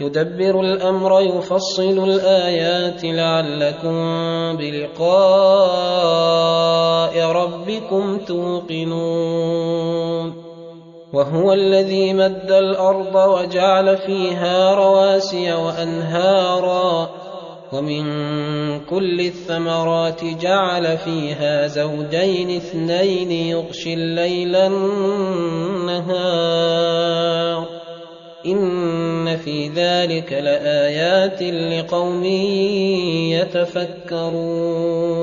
يدبر الأمر يفصل الآيات لعلكم بلقاء ربكم توقنون. وهو الذي مد الأرض وجعل فيها رواسي وأنهارا. ومن كل الثمرات جعل فيها زوجين اثنين يغشي الليل النهار. إن في ذلك لآيات لقوم يتفكرون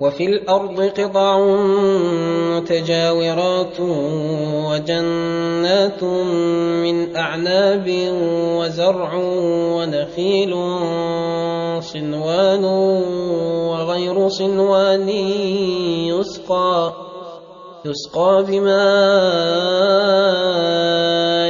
وفي الأرض قطع متجاورات وجنات من أعناب وزرع ونخيل صنوان وغير صنوان يسقى يسقى بماء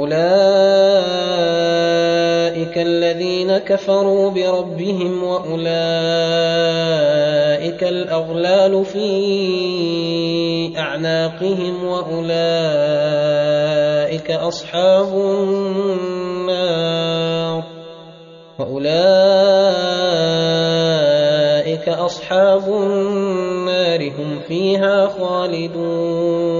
أولئك الذين كفروا بربهم وأولئك الأغلال في أعناقهم وأولئك أصحاب النار وأولئك أصحاب النار هم فيها خالدون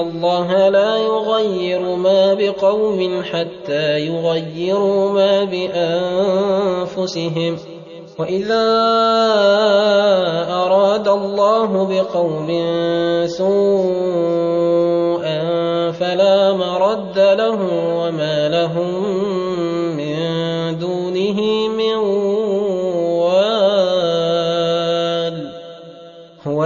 الله لا يغير ما بقوم حتى يغيروا ما بانفسهم واذا اراد الله بقوم سوءا فلا مرد له وما لهم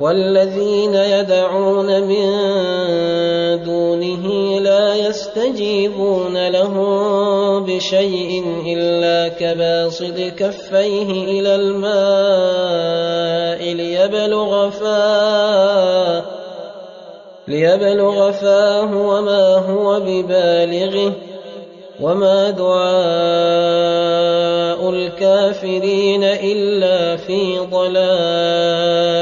والذين يدعون من دونه لا يستجيبون لهم بشيء إلا كباسط كفيه إلى الماء ليبلغ فاه ليبلغ فاه وما هو ببالغه وما دعاء الكافرين إلا في ضلال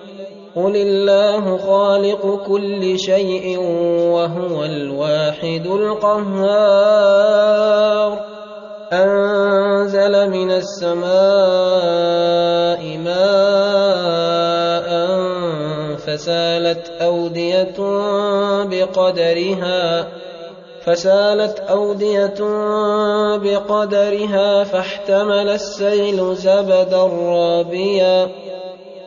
قل الله خالق كل شيء وهو الواحد القهار أنزل من السماء ماء فسالت أودية بقدرها فسالت أودية بقدرها فاحتمل السيل زبدا رابيا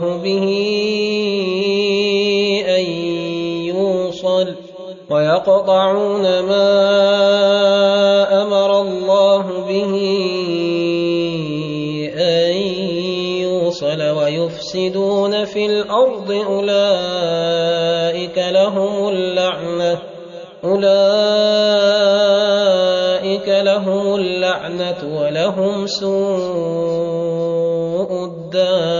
الله به أن يوصل ويقطعون ما أمر الله به أن يوصل ويفسدون في الأرض أولئك لهم اللعنة أولئك لهم اللعنة ولهم سوء الدار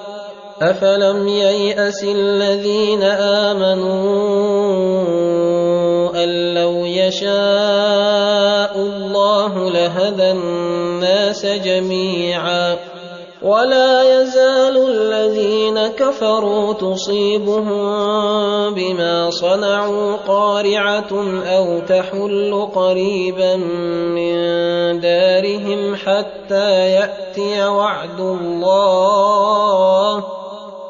أفلم ييأس الذين آمنوا أن لو يشاء الله لهدى الناس جميعا ولا يزال الذين كفروا تصيبهم بما صنعوا قارعة أو تحل قريبا من دارهم حتى يأتي وعد الله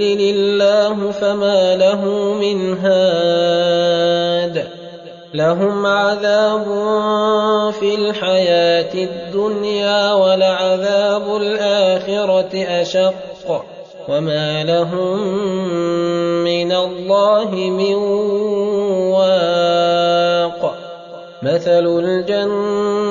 يضلل الله فما له من هاد. لهم عذاب في الحياة الدنيا ولعذاب الآخرة أشق. وما لهم من الله من واق. مثل